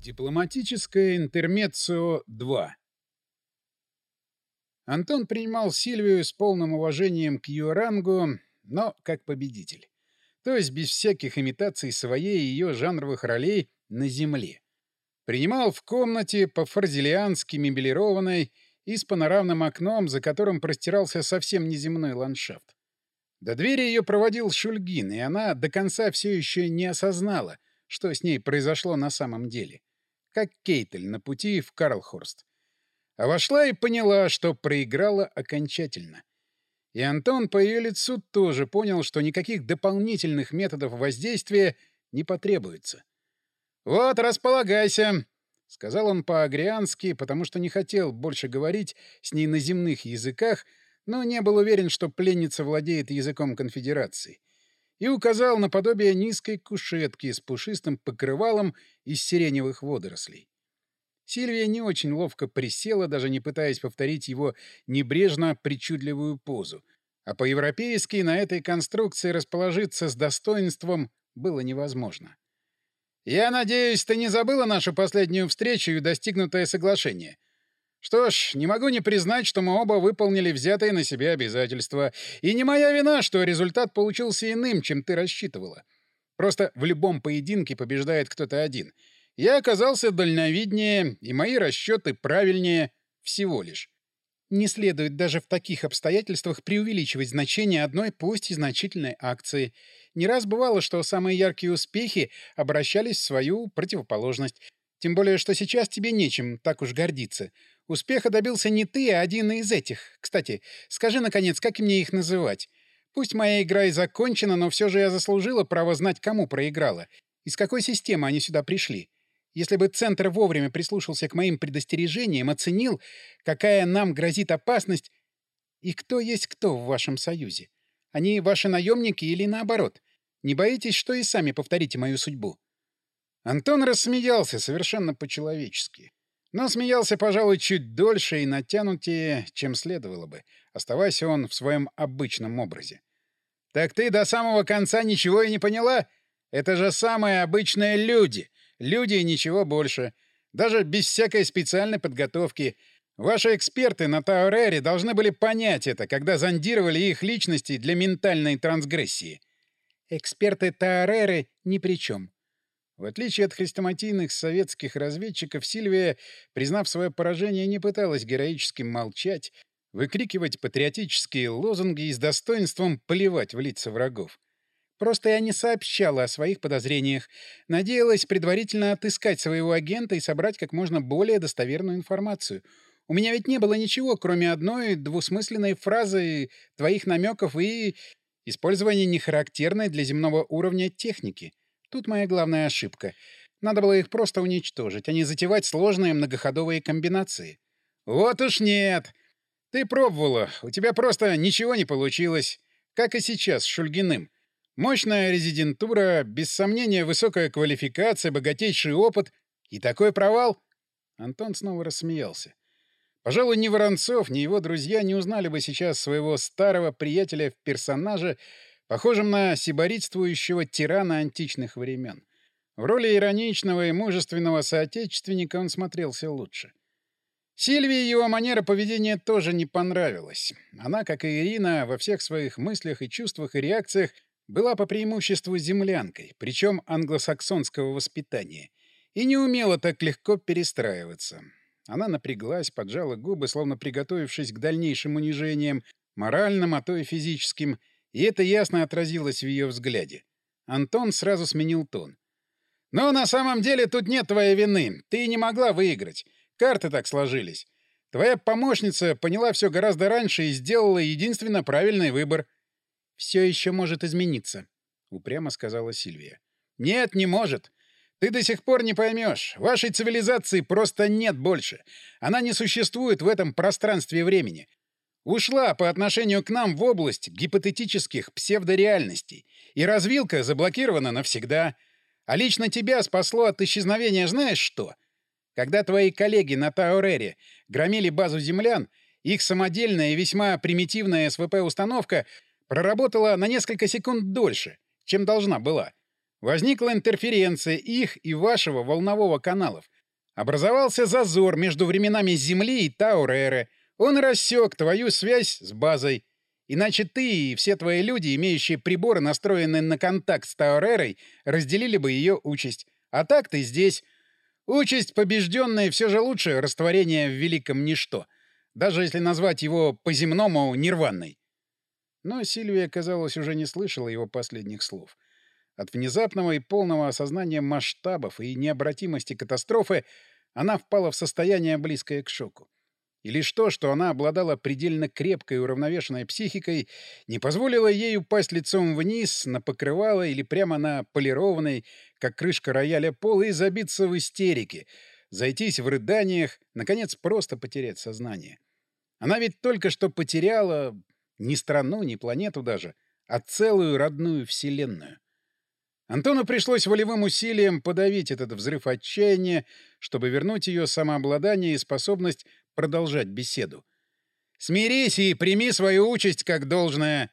Дипломатическое интермеццо 2 Антон принимал Сильвию с полным уважением к ее рангу, но как победитель. То есть без всяких имитаций своей и ее жанровых ролей на земле. Принимал в комнате по-фарзелиански мебелированной и с панорамным окном, за которым простирался совсем неземной ландшафт. До двери ее проводил Шульгин, и она до конца все еще не осознала, что с ней произошло на самом деле как Кейтель на пути в Карлхорст. А вошла и поняла, что проиграла окончательно. И Антон по ее лицу тоже понял, что никаких дополнительных методов воздействия не потребуется. «Вот, располагайся», — сказал он по-агриански, потому что не хотел больше говорить с ней на земных языках, но не был уверен, что пленница владеет языком конфедерации и указал на подобие низкой кушетки с пушистым покрывалом из сиреневых водорослей. Сильвия не очень ловко присела, даже не пытаясь повторить его небрежно причудливую позу, а по-европейски на этой конструкции расположиться с достоинством было невозможно. «Я надеюсь, ты не забыла нашу последнюю встречу и достигнутое соглашение?» Что ж, не могу не признать, что мы оба выполнили взятые на себя обязательства. И не моя вина, что результат получился иным, чем ты рассчитывала. Просто в любом поединке побеждает кто-то один. Я оказался дальновиднее, и мои расчеты правильнее всего лишь. Не следует даже в таких обстоятельствах преувеличивать значение одной, пусть и значительной акции. Не раз бывало, что самые яркие успехи обращались в свою противоположность. Тем более, что сейчас тебе нечем так уж гордиться. Успеха добился не ты, а один из этих. Кстати, скажи, наконец, как мне их называть? Пусть моя игра и закончена, но все же я заслужила право знать, кому проиграла. Из какой системы они сюда пришли. Если бы Центр вовремя прислушался к моим предостережениям, оценил, какая нам грозит опасность... И кто есть кто в вашем союзе? Они ваши наемники или наоборот? Не боитесь, что и сами повторите мою судьбу?» Антон рассмеялся совершенно по-человечески. Но смеялся, пожалуй, чуть дольше и натянутее, чем следовало бы, оставаясь он в своем обычном образе. «Так ты до самого конца ничего и не поняла? Это же самые обычные люди. Люди и ничего больше. Даже без всякой специальной подготовки. Ваши эксперты на Таурере должны были понять это, когда зондировали их личности для ментальной трансгрессии». «Эксперты Таореры ни при чем», в отличие от хрестоматийных советских разведчиков, Сильвия, признав свое поражение, не пыталась героически молчать, выкрикивать патриотические лозунги и с достоинством плевать в лица врагов. Просто я не сообщала о своих подозрениях, надеялась предварительно отыскать своего агента и собрать как можно более достоверную информацию. У меня ведь не было ничего, кроме одной двусмысленной фразы твоих намеков и использования нехарактерной для земного уровня техники — Тут моя главная ошибка. Надо было их просто уничтожить, а не затевать сложные многоходовые комбинации. Вот уж нет. Ты пробовала, у тебя просто ничего не получилось. Как и сейчас с Шульгиным. Мощная резидентура, без сомнения высокая квалификация, богатейший опыт. И такой провал? Антон снова рассмеялся. Пожалуй, ни Воронцов, ни его друзья не узнали бы сейчас своего старого приятеля в персонаже, похожим на сиборитствующего тирана античных времен. В роли ироничного и мужественного соотечественника он смотрелся лучше. Сильвии его манера поведения тоже не понравилась. Она, как и Ирина, во всех своих мыслях и чувствах и реакциях была по преимуществу землянкой, причем англосаксонского воспитания, и не умела так легко перестраиваться. Она напряглась, поджала губы, словно приготовившись к дальнейшим унижениям, моральным, а то и физическим, и это ясно отразилось в ее взгляде. Антон сразу сменил тон. «Но на самом деле тут нет твоей вины. Ты не могла выиграть. Карты так сложились. Твоя помощница поняла все гораздо раньше и сделала единственно правильный выбор». «Все еще может измениться», — упрямо сказала Сильвия. «Нет, не может. Ты до сих пор не поймешь. Вашей цивилизации просто нет больше. Она не существует в этом пространстве времени. Ушла по отношению к нам в область гипотетических псевдореальностей, и развилка заблокирована навсегда. А лично тебя спасло от исчезновения знаешь что? Когда твои коллеги на Таурере громили базу землян, их самодельная и весьма примитивная СВП-установка проработала на несколько секунд дольше, чем должна была. Возникла интерференция их и вашего волнового каналов. Образовался зазор между временами Земли и Тауреры. Он рассек твою связь с базой. Иначе ты и все твои люди, имеющие приборы, настроенные на контакт с Таурерой, разделили бы ее участь. А так ты здесь. Участь побежденной все же лучше растворения в великом ничто, даже если назвать его по-земному нирванной. Но Сильвия, казалось, уже не слышала его последних слов. От внезапного и полного осознания масштабов и необратимости катастрофы она впала в состояние, близкое к шоку. И лишь то, что она обладала предельно крепкой и уравновешенной психикой, не позволило ей упасть лицом вниз на покрывало или прямо на полированный, как крышка рояля, пол и забиться в истерике, зайтись в рыданиях, наконец просто потерять сознание. Она ведь только что потеряла ни страну, ни планету даже, а целую родную вселенную. Антону пришлось волевым усилием подавить этот взрыв отчаяния, чтобы вернуть ее самообладание и способность продолжать беседу. «Смирись и прими свою участь как должное!»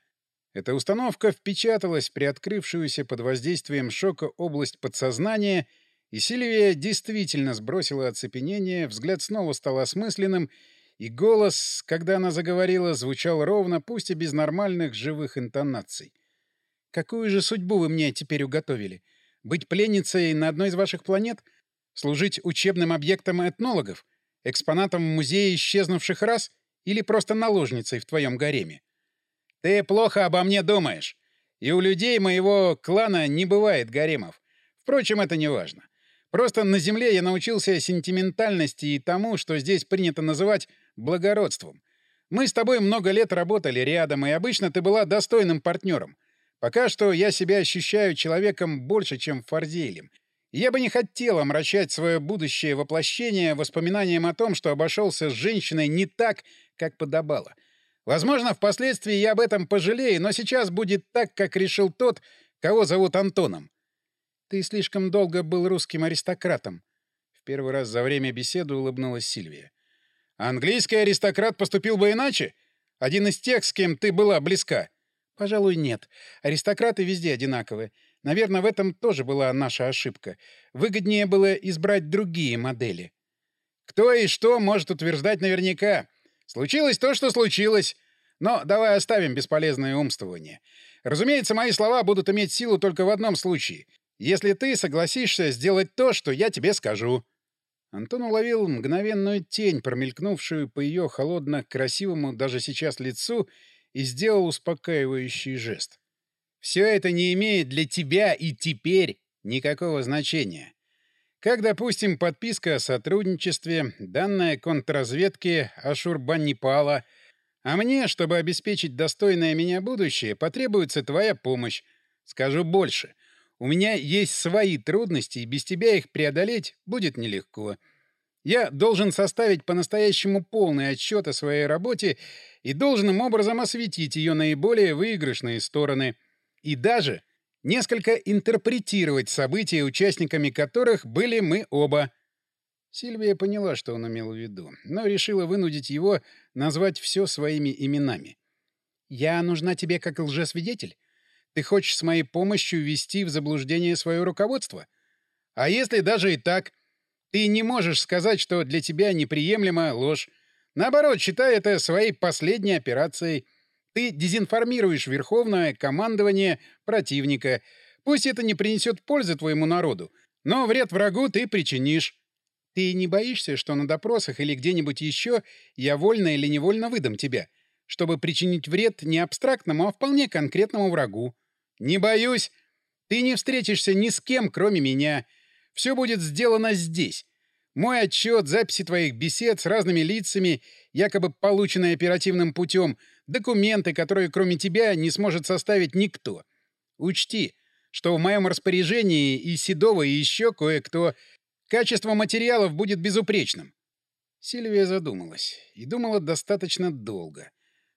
Эта установка впечаталась в приоткрывшуюся под воздействием шока область подсознания, и Сильвия действительно сбросила оцепенение, взгляд снова стал осмысленным, и голос, когда она заговорила, звучал ровно, пусть и без нормальных живых интонаций. «Какую же судьбу вы мне теперь уготовили? Быть пленницей на одной из ваших планет? Служить учебным объектом этнологов? Экспонатом в музее исчезнувших рас или просто наложницей в твоем гареме? Ты плохо обо мне думаешь. И у людей моего клана не бывает гаремов. Впрочем, это не важно. Просто на Земле я научился сентиментальности и тому, что здесь принято называть благородством. Мы с тобой много лет работали рядом, и обычно ты была достойным партнером. Пока что я себя ощущаю человеком больше, чем Фарзелем — я бы не хотел омрачать свое будущее воплощение воспоминанием о том, что обошелся с женщиной не так, как подобало. Возможно, впоследствии я об этом пожалею, но сейчас будет так, как решил тот, кого зовут Антоном. Ты слишком долго был русским аристократом. В первый раз за время беседы улыбнулась Сильвия. Английский аристократ поступил бы иначе? Один из тех, с кем ты была близка? Пожалуй, нет. Аристократы везде одинаковые. Наверное, в этом тоже была наша ошибка. Выгоднее было избрать другие модели. Кто и что может утверждать наверняка? Случилось то, что случилось. Но давай оставим бесполезное умствование. Разумеется, мои слова будут иметь силу только в одном случае. Если ты согласишься сделать то, что я тебе скажу. Антон уловил мгновенную тень, промелькнувшую по ее холодно-красивому даже сейчас лицу, и сделал успокаивающий жест. Все это не имеет для тебя и теперь никакого значения. Как, допустим, подписка о сотрудничестве, данная контрразведке Ашурбанипала, а мне, чтобы обеспечить достойное меня будущее, потребуется твоя помощь. Скажу больше. У меня есть свои трудности, и без тебя их преодолеть будет нелегко. Я должен составить по-настоящему полный отчет о своей работе и должным образом осветить ее наиболее выигрышные стороны — и даже несколько интерпретировать события, участниками которых были мы оба. Сильвия поняла, что он имел в виду, но решила вынудить его назвать все своими именами. «Я нужна тебе как лжесвидетель? Ты хочешь с моей помощью ввести в заблуждение свое руководство? А если даже и так, ты не можешь сказать, что для тебя неприемлема ложь. Наоборот, считай это своей последней операцией — ты дезинформируешь верховное командование противника. Пусть это не принесет пользы твоему народу, но вред врагу ты причинишь. Ты не боишься, что на допросах или где-нибудь еще я вольно или невольно выдам тебя, чтобы причинить вред не абстрактному, а вполне конкретному врагу? Не боюсь. Ты не встретишься ни с кем, кроме меня. Все будет сделано здесь. Мой отчет, записи твоих бесед с разными лицами, якобы полученные оперативным путем — Документы, которые кроме тебя не сможет составить никто. Учти, что в моем распоряжении и Седова, и еще кое-кто. Качество материалов будет безупречным. Сильвия задумалась. И думала достаточно долго.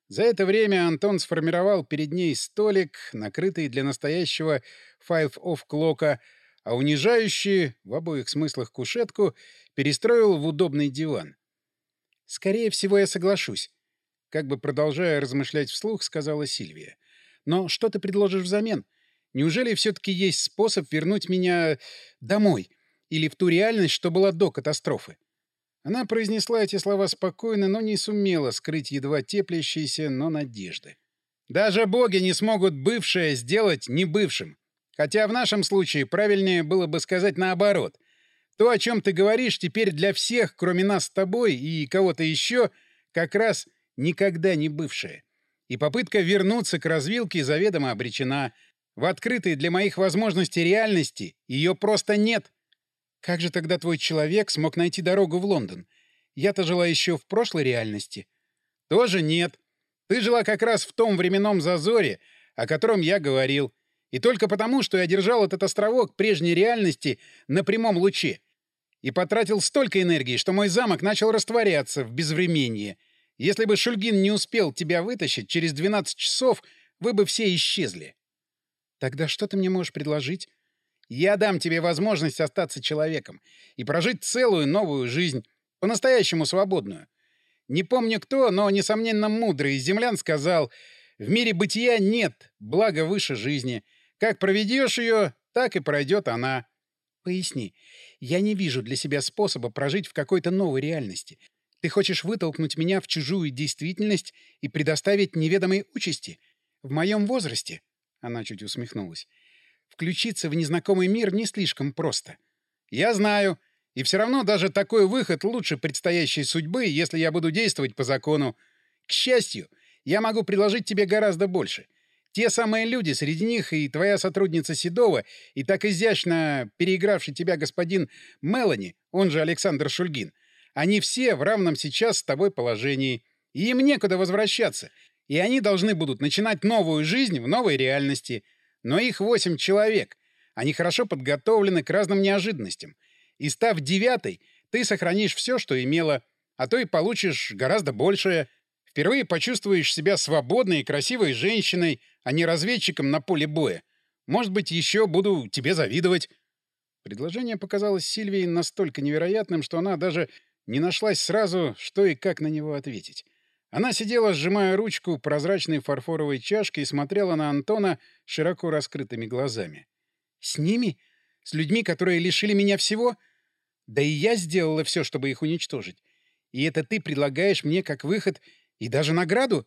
За это время Антон сформировал перед ней столик, накрытый для настоящего файв-оф-клока, а унижающий, в обоих смыслах кушетку, перестроил в удобный диван. «Скорее всего, я соглашусь. Как бы продолжая размышлять вслух, сказала Сильвия. «Но что ты предложишь взамен? Неужели все-таки есть способ вернуть меня домой? Или в ту реальность, что была до катастрофы? Она произнесла эти слова спокойно, но не сумела скрыть едва теплящиеся, но надежды. Даже боги не смогут бывшее сделать небывшим. Хотя в нашем случае правильнее было бы сказать наоборот. То, о чем ты говоришь, теперь для всех, кроме нас с тобой и кого-то еще, как раз никогда не бывшее. И попытка вернуться к развилке заведомо обречена. В открытой для моих возможностей реальности ее просто нет. Как же тогда твой человек смог найти дорогу в Лондон? Я-то жила еще в прошлой реальности. Тоже нет. Ты жила как раз в том временном зазоре, о котором я говорил. И только потому, что я держал этот островок прежней реальности на прямом луче. И потратил столько энергии, что мой замок начал растворяться в безвременье. Если бы Шульгин не успел тебя вытащить, через 12 часов вы бы все исчезли. Тогда что ты мне можешь предложить? Я дам тебе возможность остаться человеком и прожить целую новую жизнь, по-настоящему свободную. Не помню кто, но, несомненно, мудрый землян сказал, «В мире бытия нет блага выше жизни. Как проведешь ее, так и пройдет она». Поясни, я не вижу для себя способа прожить в какой-то новой реальности. Ты хочешь вытолкнуть меня в чужую действительность и предоставить неведомой участи? В моем возрасте?» Она чуть усмехнулась. «Включиться в незнакомый мир не слишком просто». «Я знаю. И все равно даже такой выход лучше предстоящей судьбы, если я буду действовать по закону. К счастью, я могу предложить тебе гораздо больше. Те самые люди, среди них и твоя сотрудница Седова, и так изящно переигравший тебя господин Мелани, он же Александр Шульгин, они все в равном сейчас с тобой положении. И им некуда возвращаться. И они должны будут начинать новую жизнь в новой реальности. Но их восемь человек. Они хорошо подготовлены к разным неожиданностям. И став девятой, ты сохранишь все, что имела, а то и получишь гораздо большее. Впервые почувствуешь себя свободной и красивой женщиной, а не разведчиком на поле боя. Может быть, еще буду тебе завидовать. Предложение показалось Сильвии настолько невероятным, что она даже не нашлась сразу, что и как на него ответить. Она сидела, сжимая ручку прозрачной фарфоровой чашки и смотрела на Антона широко раскрытыми глазами. «С ними? С людьми, которые лишили меня всего? Да и я сделала все, чтобы их уничтожить. И это ты предлагаешь мне как выход и даже награду?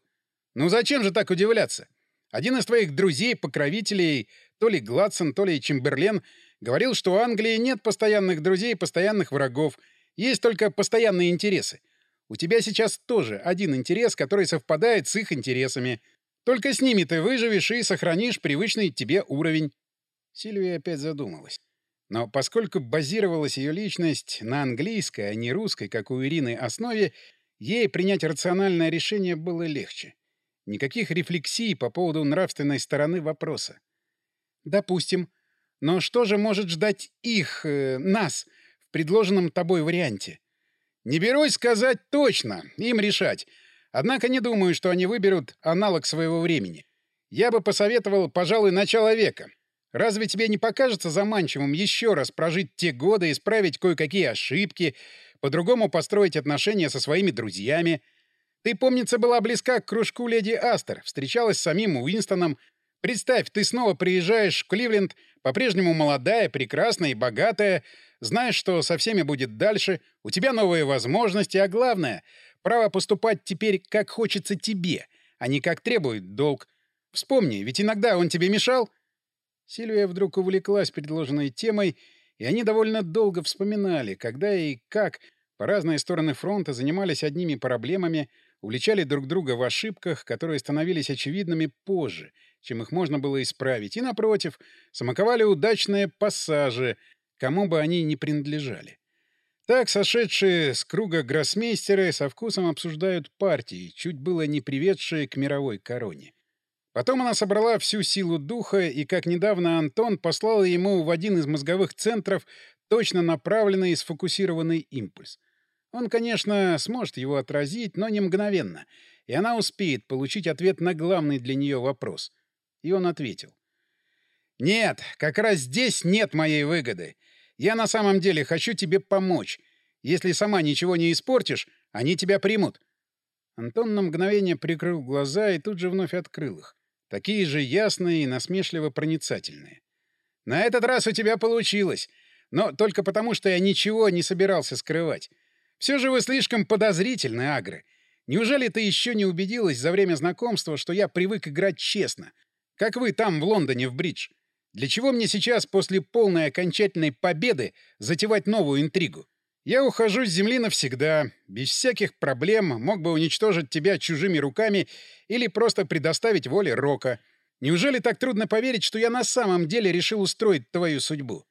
Ну зачем же так удивляться? Один из твоих друзей, покровителей, то ли Гладсон, то ли Чемберлен, говорил, что у Англии нет постоянных друзей и постоянных врагов, есть только постоянные интересы. У тебя сейчас тоже один интерес, который совпадает с их интересами. Только с ними ты выживешь и сохранишь привычный тебе уровень. Сильвия опять задумалась. Но поскольку базировалась ее личность на английской, а не русской, как у Ирины, основе, ей принять рациональное решение было легче. Никаких рефлексий по поводу нравственной стороны вопроса. Допустим. Но что же может ждать их, э, нас, предложенном тобой варианте? Не берусь сказать точно, им решать. Однако не думаю, что они выберут аналог своего времени. Я бы посоветовал, пожалуй, начало века. Разве тебе не покажется заманчивым еще раз прожить те годы, исправить кое-какие ошибки, по-другому построить отношения со своими друзьями? Ты, помнится, была близка к кружку леди Астер, встречалась с самим Уинстоном. Представь, ты снова приезжаешь в Кливленд, по-прежнему молодая, прекрасная и богатая, знаешь, что со всеми будет дальше, у тебя новые возможности, а главное — право поступать теперь как хочется тебе, а не как требует долг. Вспомни, ведь иногда он тебе мешал — Сильвия вдруг увлеклась предложенной темой, и они довольно долго вспоминали, когда и как по разные стороны фронта занимались одними проблемами, уличали друг друга в ошибках, которые становились очевидными позже, чем их можно было исправить, и, напротив, самоковали удачные пассажи, кому бы они ни принадлежали. Так сошедшие с круга гроссмейстеры со вкусом обсуждают партии, чуть было не приведшие к мировой короне. Потом она собрала всю силу духа, и, как недавно Антон, послала ему в один из мозговых центров точно направленный и сфокусированный импульс. Он, конечно, сможет его отразить, но не мгновенно, и она успеет получить ответ на главный для нее вопрос. И он ответил. «Нет, как раз здесь нет моей выгоды. Я на самом деле хочу тебе помочь. Если сама ничего не испортишь, они тебя примут». Антон на мгновение прикрыл глаза и тут же вновь открыл их такие же ясные и насмешливо проницательные. «На этот раз у тебя получилось, но только потому, что я ничего не собирался скрывать. Все же вы слишком подозрительны, Агры. Неужели ты еще не убедилась за время знакомства, что я привык играть честно? Как вы там, в Лондоне, в бридж? Для чего мне сейчас, после полной окончательной победы, затевать новую интригу? Я ухожу с земли навсегда, без всяких проблем, мог бы уничтожить тебя чужими руками или просто предоставить воле Рока. Неужели так трудно поверить, что я на самом деле решил устроить твою судьбу?»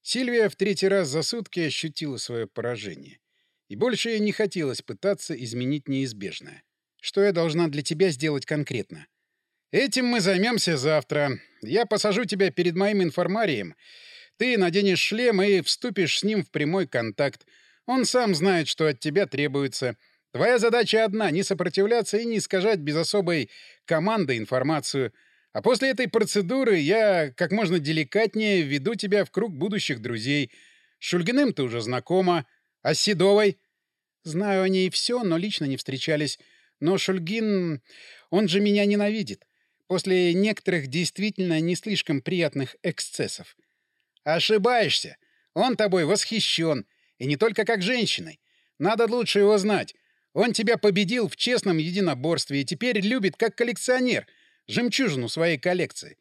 Сильвия в третий раз за сутки ощутила свое поражение. И больше ей не хотелось пытаться изменить неизбежное. «Что я должна для тебя сделать конкретно?» «Этим мы займемся завтра. Я посажу тебя перед моим информарием, ты наденешь шлем и вступишь с ним в прямой контакт. Он сам знает, что от тебя требуется. Твоя задача одна — не сопротивляться и не искажать без особой команды информацию. А после этой процедуры я как можно деликатнее введу тебя в круг будущих друзей. С Шульгиным ты уже знакома. А с Седовой? Знаю о ней все, но лично не встречались. Но Шульгин... Он же меня ненавидит. После некоторых действительно не слишком приятных эксцессов. Ошибаешься. Он тобой восхищен. И не только как женщиной. Надо лучше его знать. Он тебя победил в честном единоборстве и теперь любит как коллекционер жемчужину своей коллекции.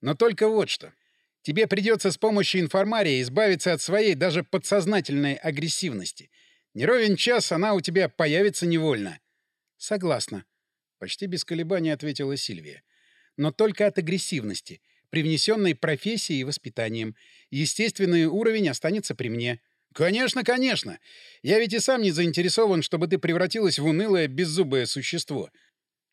Но только вот что. Тебе придется с помощью информария избавиться от своей даже подсознательной агрессивности. Не ровен час она у тебя появится невольно. — Согласна. — почти без колебаний ответила Сильвия. — Но только от агрессивности — привнесенной профессией и воспитанием. Естественный уровень останется при мне. «Конечно, конечно! Я ведь и сам не заинтересован, чтобы ты превратилась в унылое, беззубое существо.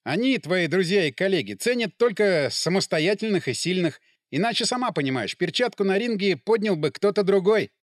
Они, твои друзья и коллеги, ценят только самостоятельных и сильных. Иначе, сама понимаешь, перчатку на ринге поднял бы кто-то другой».